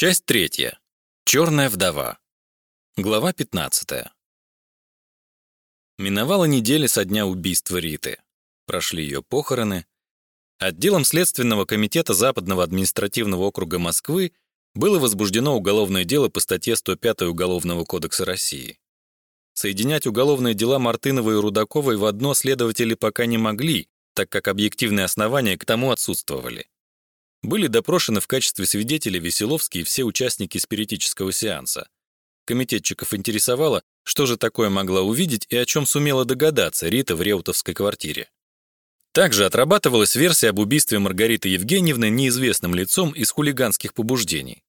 Часть третья. Черная вдова. Глава 15. Миновала неделя со дня убийства Риты. Прошли ее похороны. Отделом Следственного комитета Западного административного округа Москвы было возбуждено уголовное дело по статье 105 Уголовного кодекса России. Соединять уголовные дела Мартыновой и Рудаковой в одно следователи пока не могли, так как объективные основания к тому отсутствовали. Были допрошены в качестве свидетелей Веселовский и все участники спиритического сеанса. Комитетчиков интересовало, что же такое могла увидеть и о чем сумела догадаться Рита в реутовской квартире. Также отрабатывалась версия об убийстве Маргариты Евгеньевны неизвестным лицом из хулиганских побуждений.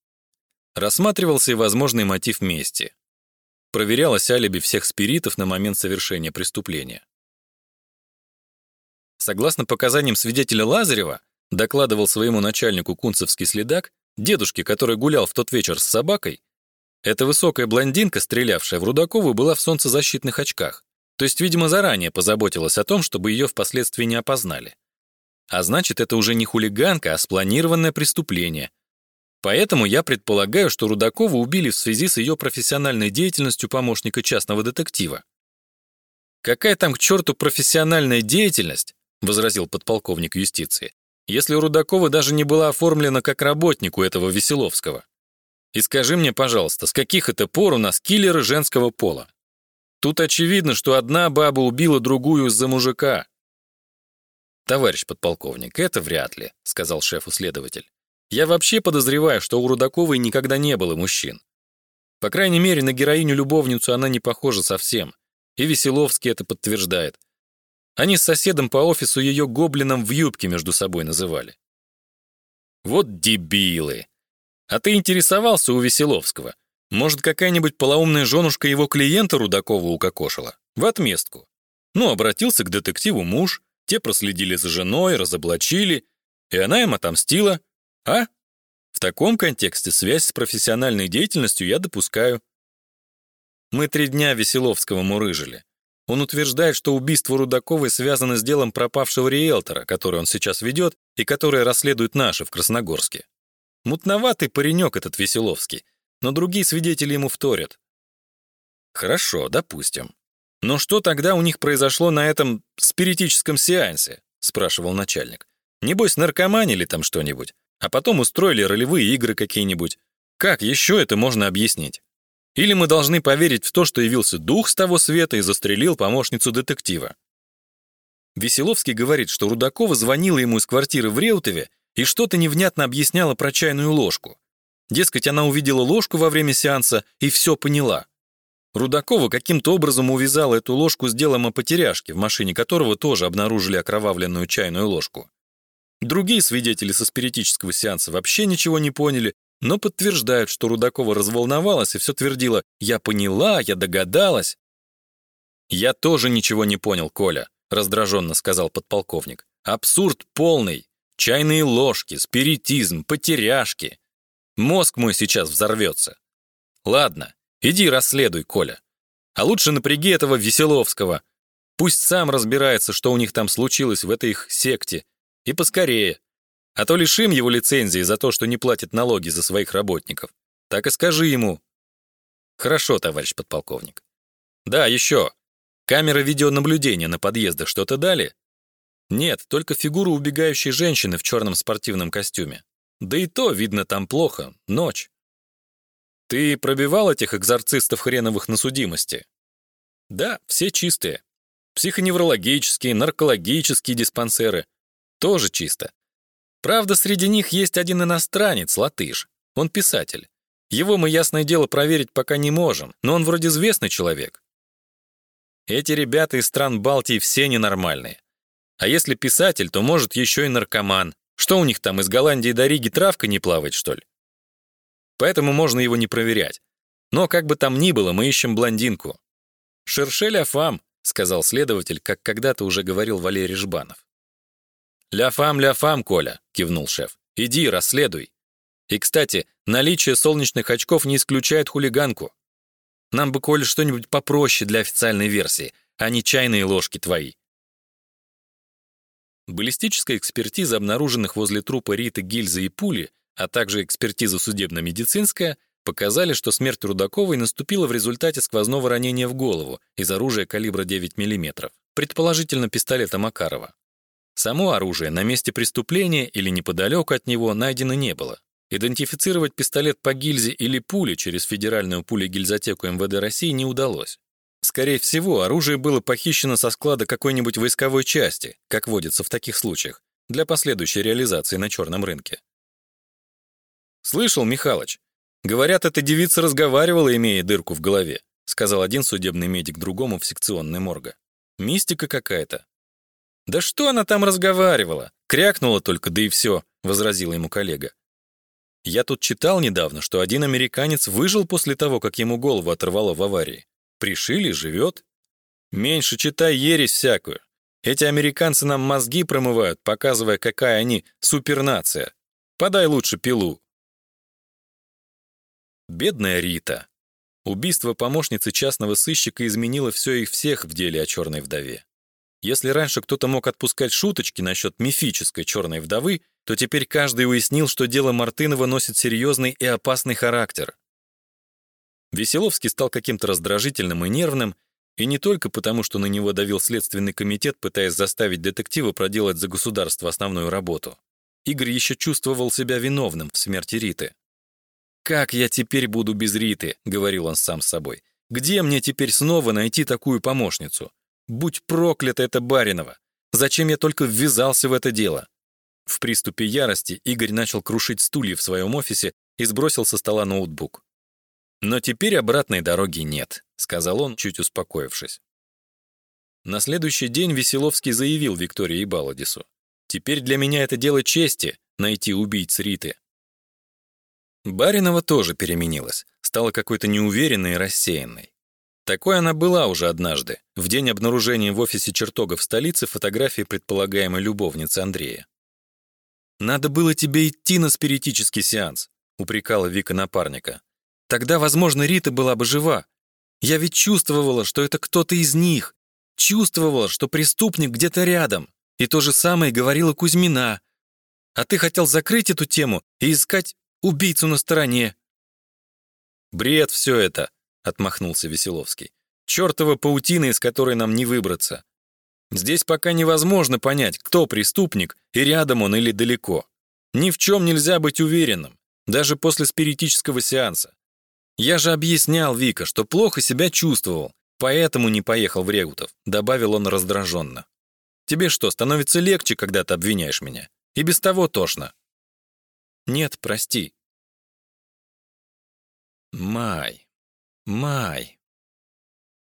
Рассматривался и возможный мотив мести. Проверялось алиби всех спиритов на момент совершения преступления. Согласно показаниям свидетеля Лазарева, докладывал своему начальнику кунцевский следак, дедушке, который гулял в тот вечер с собакой, эта высокая блондинка, стрелявшая в Рудакову, была в солнцезащитных очках. То есть, видимо, заранее позаботилась о том, чтобы ее впоследствии не опознали. А значит, это уже не хулиганка, а спланированное преступление. Поэтому я предполагаю, что Рудакову убили в связи с ее профессиональной деятельностью помощника частного детектива. «Какая там к черту профессиональная деятельность?» — возразил подполковник юстиции если Рудакова даже не была оформлена как работник у этого Веселовского? И скажи мне, пожалуйста, с каких это пор у нас киллеры женского пола? Тут очевидно, что одна баба убила другую из-за мужика. Товарищ подполковник, это вряд ли, сказал шеф-исследователь. Я вообще подозреваю, что у Рудаковой никогда не было мужчин. По крайней мере, на героиню-любовницу она не похожа совсем. И Веселовский это подтверждает. Они с соседом по офису ее гоблином в юбке между собой называли. Вот дебилы. А ты интересовался у Веселовского? Может, какая-нибудь полоумная женушка его клиента Рудакова укокошила? В отместку. Ну, обратился к детективу муж, те проследили за женой, разоблачили, и она им отомстила. А? В таком контексте связь с профессиональной деятельностью я допускаю. Мы три дня Веселовского мурыжили. Он утверждает, что убийство Рудаковой связано с делом пропавшего риэлтора, который он сейчас ведет и которое расследуют наши в Красногорске. Мутноватый паренек этот Веселовский, но другие свидетели ему вторят. Хорошо, допустим. Но что тогда у них произошло на этом спиритическом сеансе? спрашивал начальник. Небось, наркоманили там что-нибудь, а потом устроили ролевые игры какие-нибудь. Как еще это можно объяснить? Или мы должны поверить в то, что явился дух с того света и застрелил помощницу детектива. Веселовский говорит, что Рудакова звонила ему из квартиры в Реутове и что-то невнятно объясняла про чайную ложку. Дескать, она увидела ложку во время сеанса и все поняла. Рудакова каким-то образом увязала эту ложку с делом о потеряшке, в машине которого тоже обнаружили окровавленную чайную ложку. Другие свидетели со спиритического сеанса вообще ничего не поняли но подтверждают, что Рудакова разволновалась и все твердила «Я поняла, я догадалась». «Я тоже ничего не понял, Коля», — раздраженно сказал подполковник. «Абсурд полный. Чайные ложки, спиритизм, потеряшки. Мозг мой сейчас взорвется. Ладно, иди расследуй, Коля. А лучше напряги этого Веселовского. Пусть сам разбирается, что у них там случилось в этой их секте. И поскорее. А то лишим его лицензии за то, что не платит налоги за своих работников. Так и скажи ему. Хорошо, товарищ подполковник. Да, еще. Камеры видеонаблюдения на подъездах что-то дали? Нет, только фигуру убегающей женщины в черном спортивном костюме. Да и то видно там плохо, ночь. Ты пробивал этих экзорцистов хреновых на судимости? Да, все чистые. Психоневрологические, наркологические диспансеры. Тоже чисто. Правда, среди них есть один иностранец, латыш. Он писатель. Его мы, ясное дело, проверить пока не можем, но он вроде известный человек. Эти ребята из стран Балтии все ненормальные. А если писатель, то, может, еще и наркоман. Что у них там, из Голландии до Риги травка не плавает, что ли? Поэтому можно его не проверять. Но как бы там ни было, мы ищем блондинку. «Шершель Афам», — сказал следователь, как когда-то уже говорил Валерий Жбанов. «Ля-фам, ля-фам, Коля», — кивнул шеф. «Иди, расследуй. И, кстати, наличие солнечных очков не исключает хулиганку. Нам бы, Коля, что-нибудь попроще для официальной версии, а не чайные ложки твои». Баллистическая экспертиза обнаруженных возле трупа Риты гильзы и пули а также экспертиза судебно-медицинская показали, что смерть Рудаковой наступила в результате сквозного ранения в голову из оружия калибра 9 мм, предположительно пистолета Макарова. Само оружие на месте преступления или неподалеку от него найдено не было. Идентифицировать пистолет по гильзе или пуле через федеральную пулегильзотеку МВД России не удалось. Скорее всего, оружие было похищено со склада какой-нибудь войсковой части, как водится в таких случаях, для последующей реализации на черном рынке. «Слышал, Михалыч, говорят, эта девица разговаривала, имея дырку в голове», сказал один судебный медик другому в секционной морга. «Мистика какая-то». «Да что она там разговаривала? Крякнула только, да и все», возразил ему коллега. Я тут читал недавно, что один американец выжил после того, как ему голову оторвало в аварии. Пришили, живет. Меньше читай ересь всякую. Эти американцы нам мозги промывают, показывая, какая они супернация. Подай лучше пилу. Бедная Рита. Убийство помощницы частного сыщика изменило все и всех в деле о черной вдове. Если раньше кто-то мог отпускать шуточки насчет мифической черной вдовы, то теперь каждый уяснил, что дело Мартынова носит серьезный и опасный характер. Веселовский стал каким-то раздражительным и нервным, и не только потому, что на него давил Следственный комитет, пытаясь заставить детектива проделать за государство основную работу. Игорь еще чувствовал себя виновным в смерти Риты. «Как я теперь буду без Риты?» — говорил он сам с собой. «Где мне теперь снова найти такую помощницу? Будь проклята эта Баринова! Зачем я только ввязался в это дело?» В приступе ярости Игорь начал крушить стулья в своем офисе и сбросил со стола ноутбук. «Но теперь обратной дороги нет», — сказал он, чуть успокоившись. На следующий день Веселовский заявил Виктории Баладису. «Теперь для меня это дело чести — найти убийц Риты». Баринова тоже переменилась, стала какой-то неуверенной и рассеянной. Такой она была уже однажды, в день обнаружения в офисе чертога в столице фотографии предполагаемой любовницы Андрея. «Надо было тебе идти на спиритический сеанс», — упрекала Вика напарника. «Тогда, возможно, Рита была бы жива. Я ведь чувствовала, что это кто-то из них. Чувствовала, что преступник где-то рядом. И то же самое говорила Кузьмина. А ты хотел закрыть эту тему и искать убийцу на стороне». «Бред все это», — отмахнулся Веселовский. «Чертова паутина, из которой нам не выбраться. Здесь пока невозможно понять, кто преступник и рядом он или далеко. Ни в чем нельзя быть уверенным, даже после спиритического сеанса. Я же объяснял Вика, что плохо себя чувствовал, поэтому не поехал в Регутов, добавил он раздраженно. Тебе что, становится легче, когда ты обвиняешь меня? И без того тошно. Нет, прости. Май. Май.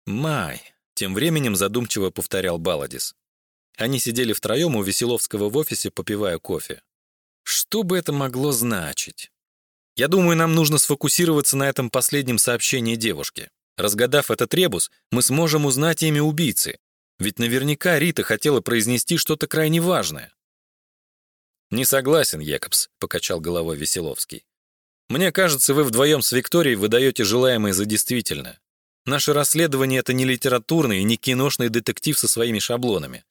Май. Тем временем задумчиво повторял Баладис. Они сидели втроем у Веселовского в офисе, попивая кофе. Что бы это могло значить? Я думаю, нам нужно сфокусироваться на этом последнем сообщении девушки. Разгадав этот ребус, мы сможем узнать имя убийцы. Ведь наверняка Рита хотела произнести что-то крайне важное. «Не согласен, Якобс», — покачал головой Веселовский. «Мне кажется, вы вдвоем с Викторией выдаете желаемое за действительное. Наше расследование — это не литературный и не киношный детектив со своими шаблонами.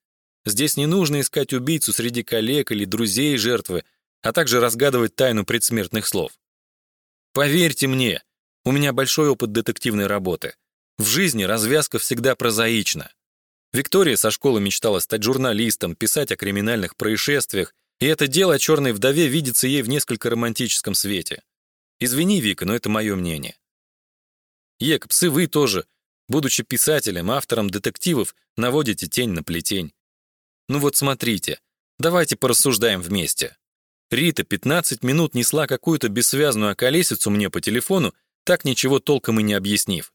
Здесь не нужно искать убийцу среди коллег или друзей жертвы, а также разгадывать тайну предсмертных слов. Поверьте мне, у меня большой опыт детективной работы. В жизни развязка всегда прозаична. Виктория со школы мечтала стать журналистом, писать о криминальных происшествиях, и это дело о черной вдове видится ей в несколько романтическом свете. Извини, Вика, но это мое мнение. Екобс, и вы тоже, будучи писателем, автором детективов, наводите тень на плетень. Ну вот смотрите, давайте порассуждаем вместе. Рита 15 минут несла какую-то бессвязную околесицу мне по телефону, так ничего толком и не объяснив.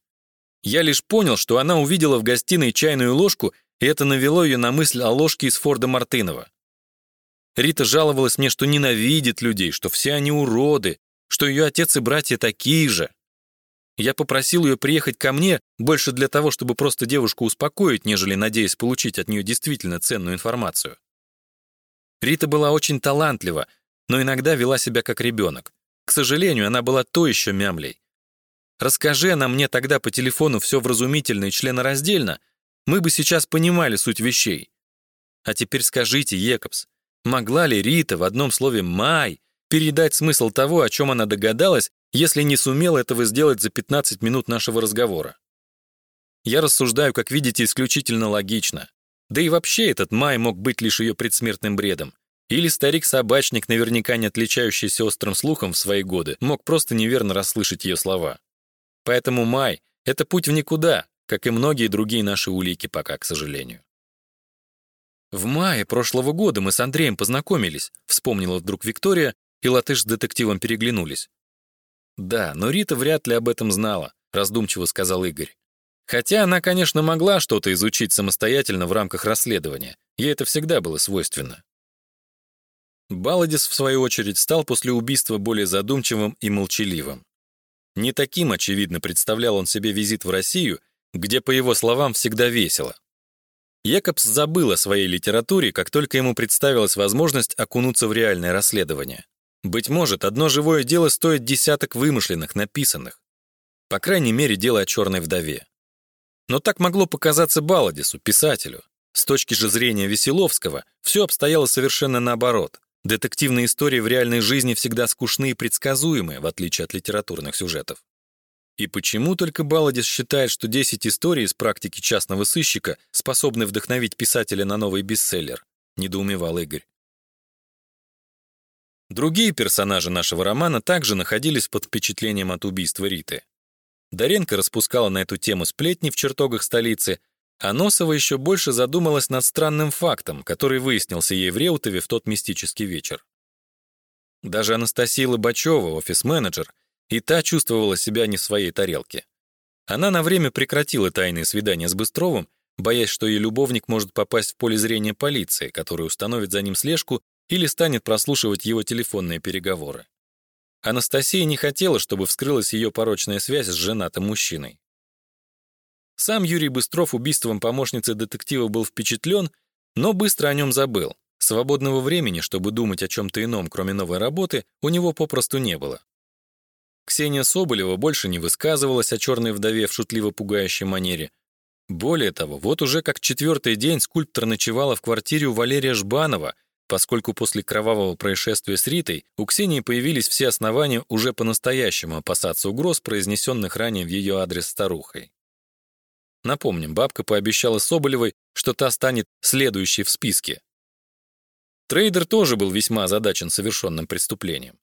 Я лишь понял, что она увидела в гостиной чайную ложку, и это навело ее на мысль о ложке из Форда Мартынова. Рита жаловалась мне, что ненавидит людей, что все они уроды, что ее отец и братья такие же. Я попросил ее приехать ко мне больше для того, чтобы просто девушку успокоить, нежели надеясь получить от нее действительно ценную информацию. Рита была очень талантлива, но иногда вела себя как ребенок. К сожалению, она была то еще мямлей. Расскажи она мне тогда по телефону все вразумительно и членораздельно, мы бы сейчас понимали суть вещей. А теперь скажите, Екобс, могла ли Рита в одном слове «май» передать смысл того, о чем она догадалась, если не сумела этого сделать за 15 минут нашего разговора. Я рассуждаю, как видите, исключительно логично. Да и вообще этот май мог быть лишь ее предсмертным бредом. Или старик-собачник, наверняка не отличающийся острым слухом в свои годы, мог просто неверно расслышать ее слова. Поэтому май — это путь в никуда, как и многие другие наши улики пока, к сожалению. «В мае прошлого года мы с Андреем познакомились», вспомнила вдруг Виктория, и латыш с детективом переглянулись. «Да, но Рита вряд ли об этом знала», раздумчиво сказал Игорь. Хотя она, конечно, могла что-то изучить самостоятельно в рамках расследования. Ей это всегда было свойственно. Баладис, в свою очередь, стал после убийства более задумчивым и молчаливым. Не таким, очевидно, представлял он себе визит в Россию, где, по его словам, всегда весело. Якобс забыл о своей литературе, как только ему представилась возможность окунуться в реальное расследование. Быть может, одно живое дело стоит десяток вымышленных, написанных. По крайней мере, дело о черной вдове. Но так могло показаться Баладису, писателю. С точки же зрения Веселовского, все обстояло совершенно наоборот. Детективные истории в реальной жизни всегда скучны и предсказуемы, в отличие от литературных сюжетов. И почему только Баладис считает, что 10 историй из практики частного сыщика способны вдохновить писателя на новый бестселлер? Недоумевал Игорь. Другие персонажи нашего романа также находились под впечатлением от убийства Риты. Доренко распускала на эту тему сплетни в чертогах столицы, а Носова еще больше задумалась над странным фактом, который выяснился ей в Реутове в тот мистический вечер. Даже Анастасия Лобачева, офис-менеджер, и та чувствовала себя не в своей тарелке. Она на время прекратила тайные свидания с Быстровым, боясь, что ее любовник может попасть в поле зрения полиции, которая установит за ним слежку или станет прослушивать его телефонные переговоры. Анастасия не хотела, чтобы вскрылась ее порочная связь с женатым мужчиной. Сам Юрий Быстров убийством помощницы детектива был впечатлен, но быстро о нем забыл. Свободного времени, чтобы думать о чем-то ином, кроме новой работы, у него попросту не было. Ксения Соболева больше не высказывалась о черной вдове в шутливо-пугающей манере. Более того, вот уже как четвертый день скульптор ночевала в квартире у Валерия Жбанова, поскольку после кровавого происшествия с Ритой у Ксении появились все основания уже по-настоящему опасаться угроз, произнесенных ранее в ее адрес старухой. Напомним, бабка пообещала Соболевой, что та станет следующей в списке. Трейдер тоже был весьма озадачен совершенным преступлением.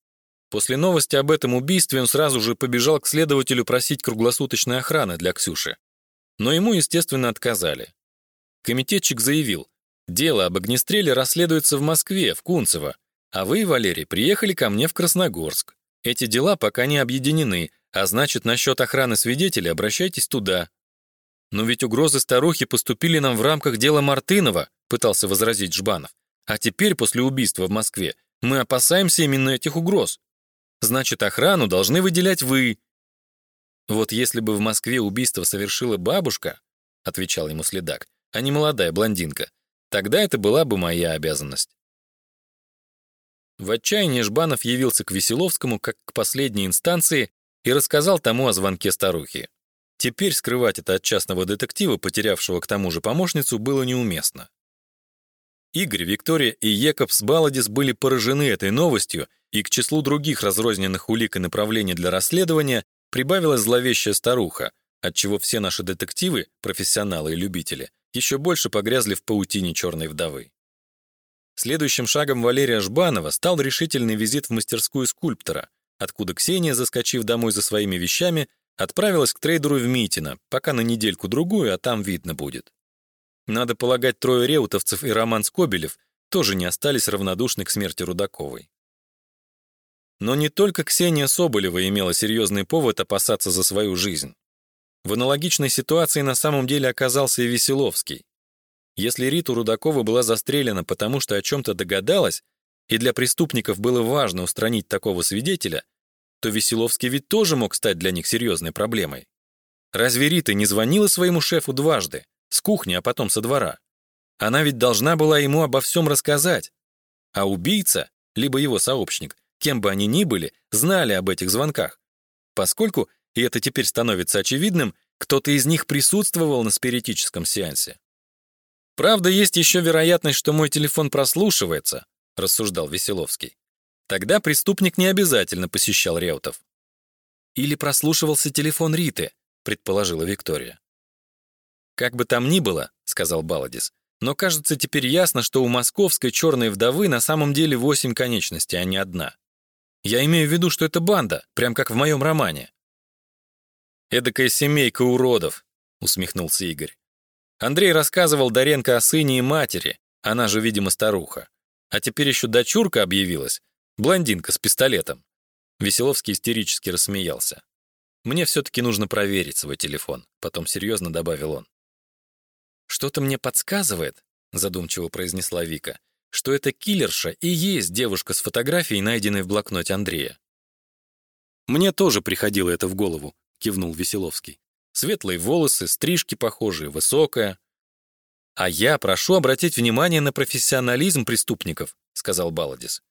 После новости об этом убийстве он сразу же побежал к следователю просить круглосуточной охраны для Ксюши. Но ему, естественно, отказали. Комитетчик заявил, дело об огнестреле расследуется в Москве, в Кунцево, а вы, Валерий, приехали ко мне в Красногорск. Эти дела пока не объединены, а значит, насчет охраны свидетелей обращайтесь туда. Но ведь угрозы старухи поступили нам в рамках дела Мартынова, пытался возразить Жбанов. А теперь, после убийства в Москве, мы опасаемся именно этих угроз. Значит, охрану должны выделять вы. Вот если бы в Москве убийство совершила бабушка, отвечал ему следак, а не молодая блондинка, тогда это была бы моя обязанность. В отчаянии Жбанов явился к Веселовскому как к последней инстанции и рассказал тому о звонке старухи. Теперь скрывать это от частного детектива, потерявшего к тому же помощницу, было неуместно. Игорь, Виктория и Екобс Баладис были поражены этой новостью и к числу других разрозненных улик и направлений для расследования прибавилась зловещая старуха, отчего все наши детективы, профессионалы и любители, еще больше погрязли в паутине черной вдовы. Следующим шагом Валерия Жбанова стал решительный визит в мастерскую скульптора, откуда Ксения, заскочив домой за своими вещами, отправилась к трейдеру в Митино, пока на недельку-другую, а там видно будет. Надо полагать, трое реутовцев и Роман Скобелев тоже не остались равнодушны к смерти Рудаковой. Но не только Ксения Соболева имела серьезный повод опасаться за свою жизнь. В аналогичной ситуации на самом деле оказался и Веселовский. Если Рита Рудакова была застрелена потому, что о чем-то догадалась, и для преступников было важно устранить такого свидетеля, то Веселовский ведь тоже мог стать для них серьезной проблемой. Разве Рита не звонила своему шефу дважды, с кухни, а потом со двора? Она ведь должна была ему обо всем рассказать. А убийца, либо его сообщник, кем бы они ни были, знали об этих звонках. Поскольку, и это теперь становится очевидным, кто-то из них присутствовал на спиритическом сеансе. «Правда, есть еще вероятность, что мой телефон прослушивается», рассуждал Веселовский. Тогда преступник не обязательно посещал Реутов. Или прослушивался телефон Риты, предположила Виктория. Как бы там ни было, сказал Баладис, но кажется теперь ясно, что у московской черной вдовы на самом деле восемь конечностей, а не одна. Я имею в виду, что это банда, прям как в моем романе. Эдакая семейка уродов, усмехнулся Игорь. Андрей рассказывал Доренко о сыне и матери, она же, видимо, старуха. А теперь еще дочурка объявилась, блондинка с пистолетом. Веселовский истерически рассмеялся. Мне все-таки нужно проверить свой телефон, потом серьезно добавил он. Что-то мне подсказывает, задумчиво произнесла Вика, что эта киллерша и есть девушка с фотографией, найденной в блокноте Андрея. Мне тоже приходило это в голову, кивнул Веселовский. Светлые волосы, стрижки похожие, высокая. А я прошу обратить внимание на профессионализм преступников, сказал Баладис.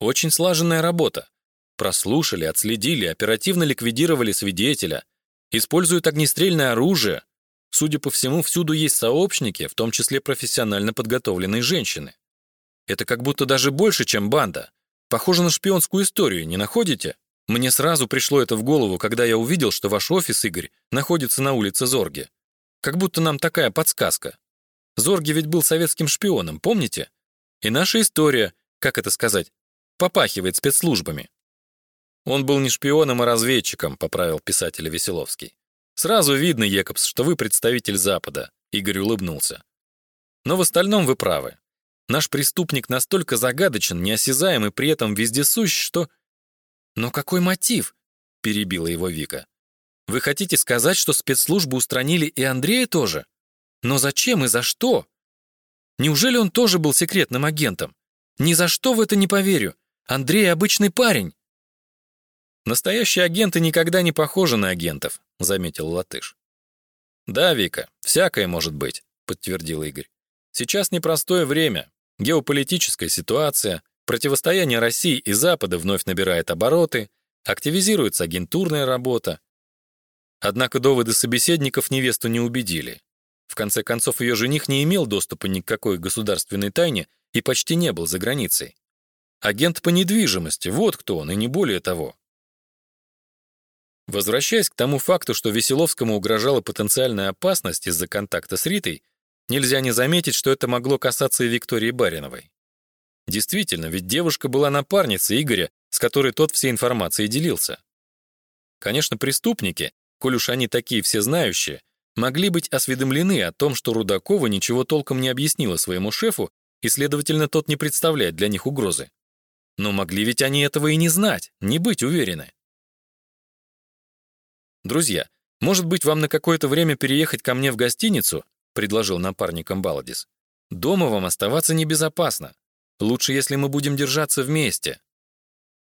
Очень слаженная работа. Прослушали, отследили, оперативно ликвидировали свидетеля, используют огнестрельное оружие. Судя по всему, всюду есть сообщники, в том числе профессионально подготовленные женщины. Это как будто даже больше, чем банда. Похоже на шпионскую историю, не находите? Мне сразу пришло это в голову, когда я увидел, что ваш офис, Игорь, находится на улице Зорге. Как будто нам такая подсказка. Зорге ведь был советским шпионом, помните? И наша история, как это сказать, попахивает спецслужбами. Он был не шпионом, а разведчиком, поправил писатель Веселовский. Сразу видно, Екобс, что вы представитель Запада, Игорь улыбнулся. Но в остальном вы правы. Наш преступник настолько загадочен, неосязаем и при этом вездесущ, что «Но какой мотив?» — перебила его Вика. «Вы хотите сказать, что спецслужбы устранили и Андрея тоже? Но зачем и за что? Неужели он тоже был секретным агентом? Ни за что в это не поверю. Андрей обычный парень». «Настоящие агенты никогда не похожи на агентов», — заметил Латыш. «Да, Вика, всякое может быть», — подтвердил Игорь. «Сейчас непростое время, геополитическая ситуация, Противостояние России и Запада вновь набирает обороты, активизируется агентурная работа. Однако доводы собеседников невесту не убедили. В конце концов, ее жених не имел доступа ни к какой государственной тайне и почти не был за границей. Агент по недвижимости, вот кто он, и не более того. Возвращаясь к тому факту, что Веселовскому угрожала потенциальная опасность из-за контакта с Ритой, нельзя не заметить, что это могло касаться и Виктории Бариновой. Действительно, ведь девушка была напарницей Игоря, с которой тот всей информацией делился. Конечно, преступники, коль уж они такие всезнающие, могли быть осведомлены о том, что Рудакова ничего толком не объяснила своему шефу, и, следовательно, тот не представляет для них угрозы. Но могли ведь они этого и не знать, не быть уверены. «Друзья, может быть, вам на какое-то время переехать ко мне в гостиницу?» предложил напарникам Баладис. «Дома вам оставаться небезопасно. Лучше, если мы будем держаться вместе.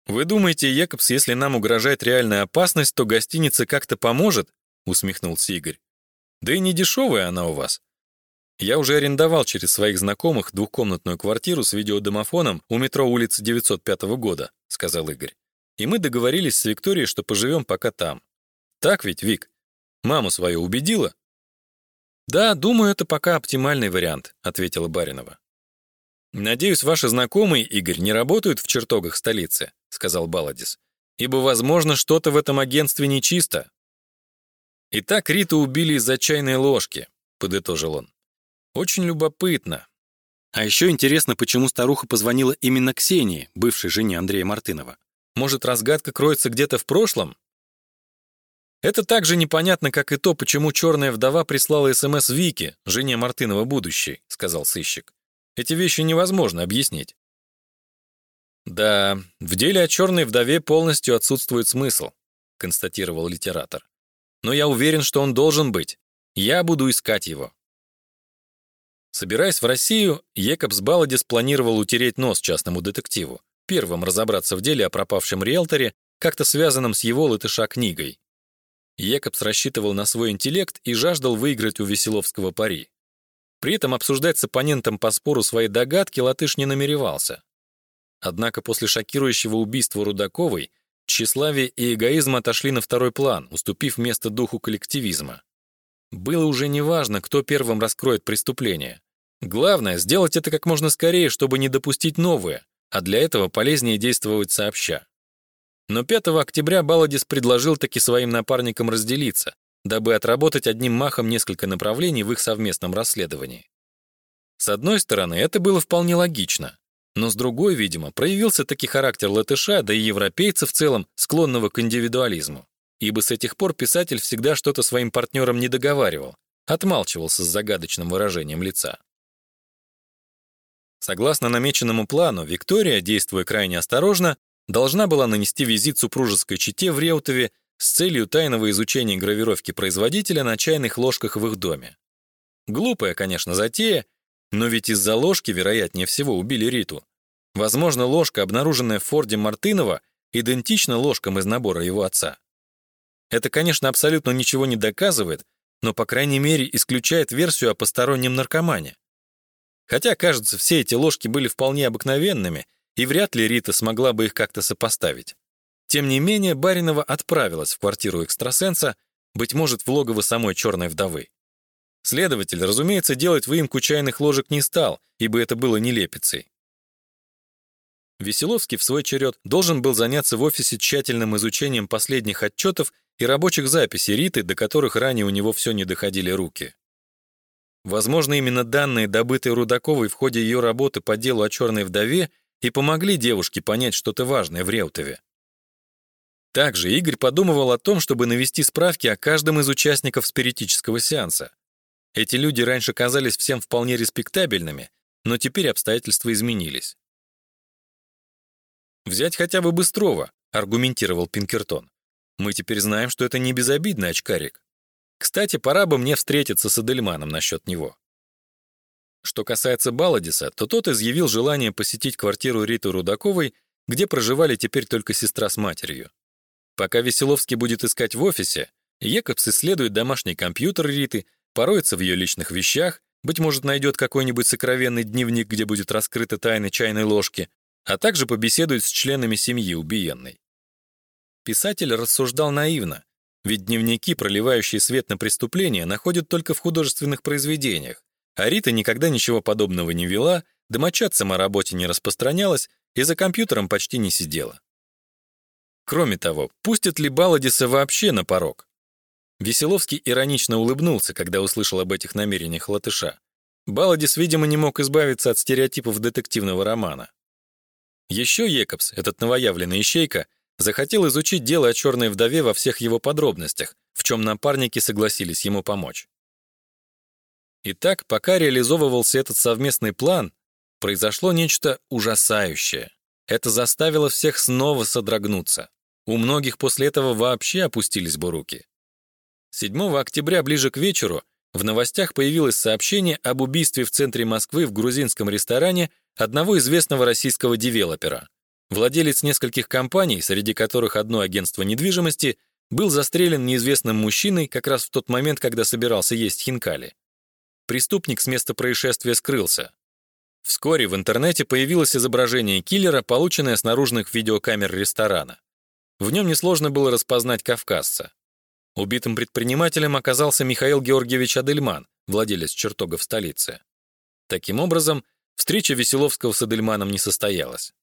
Вы думаете, Якобс, если нам угрожает реальная опасность, то гостиница как-то поможет? усмехнулся Игорь. Да и не дешевая она у вас. Я уже арендовал через своих знакомых двухкомнатную квартиру с видеодомофоном у метро улицы 905 года, сказал Игорь. И мы договорились с Викторией, что поживем пока там. Так ведь, Вик? Маму свою убедила? Да, думаю, это пока оптимальный вариант, ответила Баринова. «Надеюсь, ваши знакомые, Игорь, не работают в чертогах столицы», — сказал Баладис. «Ибо, возможно, что-то в этом агентстве нечисто». «Итак, Риту убили из-за чайной ложки», — подытожил он. «Очень любопытно. А еще интересно, почему старуха позвонила именно Ксении, бывшей жене Андрея Мартынова. Может, разгадка кроется где-то в прошлом?» Это так же непонятно, как и то, почему черная вдова прислала СМС Вике, жене Мартынова будущей, сказал сыщик. Эти вещи невозможно объяснить. Да, в деле о черной вдове полностью отсутствует смысл, констатировал литератор. Но я уверен, что он должен быть. Я буду искать его. Собираясь в Россию, Екобс Баладис планировал утереть нос частному детективу, первым разобраться в деле о пропавшем риэлторе, как-то связанном с его латыша книгой. Екобс рассчитывал на свой интеллект и жаждал выиграть у Веселовского пари. При этом обсуждать с оппонентом по спору свои догадки Латыш не намеревался. Однако после шокирующего убийства Рудаковой тщеславие и эгоизм отошли на второй план, уступив место духу коллективизма. Было уже неважно, кто первым раскроет преступление. Главное — сделать это как можно скорее, чтобы не допустить новое, а для этого полезнее действовать сообща. Но 5 октября Баладис предложил таки своим напарникам разделиться, дабы отработать одним махом несколько направлений в их совместном расследовании. С одной стороны, это было вполне логично, но с другой, видимо, проявился таки характер латыша, да и европейца в целом, склонного к индивидуализму. Ибо с этих пор писатель всегда что-то своим партнерам не договаривал, отмалчивался с загадочным выражением лица. Согласно намеченному плану, Виктория, действуя крайне осторожно, должна была нанести визит супружеской чете в Реутове с целью тайного изучения гравировки производителя на чайных ложках в их доме. Глупая, конечно, затея, но ведь из-за ложки, вероятнее всего, убили Риту. Возможно, ложка, обнаруженная в Форде Мартынова, идентична ложкам из набора его отца. Это, конечно, абсолютно ничего не доказывает, но, по крайней мере, исключает версию о постороннем наркомане. Хотя, кажется, все эти ложки были вполне обыкновенными, и вряд ли Рита смогла бы их как-то сопоставить. Тем не менее, Баринова отправилась в квартиру экстрасенса, быть может, в логово самой черной вдовы. Следователь, разумеется, делать выемку чайных ложек не стал, ибо это было нелепицей. Веселовский в свой черед должен был заняться в офисе тщательным изучением последних отчетов и рабочих записей Риты, до которых ранее у него все не доходили руки. Возможно, именно данные, добытые Рудаковой в ходе ее работы по делу о черной вдове, и помогли девушке понять что-то важное в Реутове. Также Игорь подумывал о том, чтобы навести справки о каждом из участников спиритического сеанса. Эти люди раньше казались всем вполне респектабельными, но теперь обстоятельства изменились. «Взять хотя бы Быстрова», — аргументировал Пинкертон. «Мы теперь знаем, что это не безобидный очкарик. Кстати, пора бы мне встретиться с Эдельманом насчет него». Что касается Баладиса, то тот изъявил желание посетить квартиру Риты Рудаковой, где проживали теперь только сестра с матерью. Пока Веселовский будет искать в офисе, Екобс исследует домашний компьютер Риты, пороется в ее личных вещах, быть может, найдет какой-нибудь сокровенный дневник, где будет раскрыта тайна чайной ложки, а также побеседует с членами семьи убиенной. Писатель рассуждал наивно, ведь дневники, проливающие свет на преступления, находят только в художественных произведениях, а Рита никогда ничего подобного не вела, домочадцам о работе не распространялась и за компьютером почти не сидела. Кроме того, пустят ли Баладиса вообще на порог? Веселовский иронично улыбнулся, когда услышал об этих намерениях латыша. Баладис, видимо, не мог избавиться от стереотипов детективного романа. Еще Екобс, этот новоявленный ищейка, захотел изучить дело о черной вдове во всех его подробностях, в чем напарники согласились ему помочь. Итак, пока реализовывался этот совместный план, произошло нечто ужасающее. Это заставило всех снова содрогнуться. У многих после этого вообще опустились бы руки. 7 октября ближе к вечеру в новостях появилось сообщение об убийстве в центре Москвы в грузинском ресторане одного известного российского девелопера. Владелец нескольких компаний, среди которых одно агентство недвижимости, был застрелен неизвестным мужчиной как раз в тот момент, когда собирался есть хинкали. Преступник с места происшествия скрылся. Вскоре в интернете появилось изображение киллера, полученное с наружных видеокамер ресторана. В нем несложно было распознать кавказца. Убитым предпринимателем оказался Михаил Георгиевич Адельман, владелец чертога в столице. Таким образом, встреча Веселовского с Адельманом не состоялась.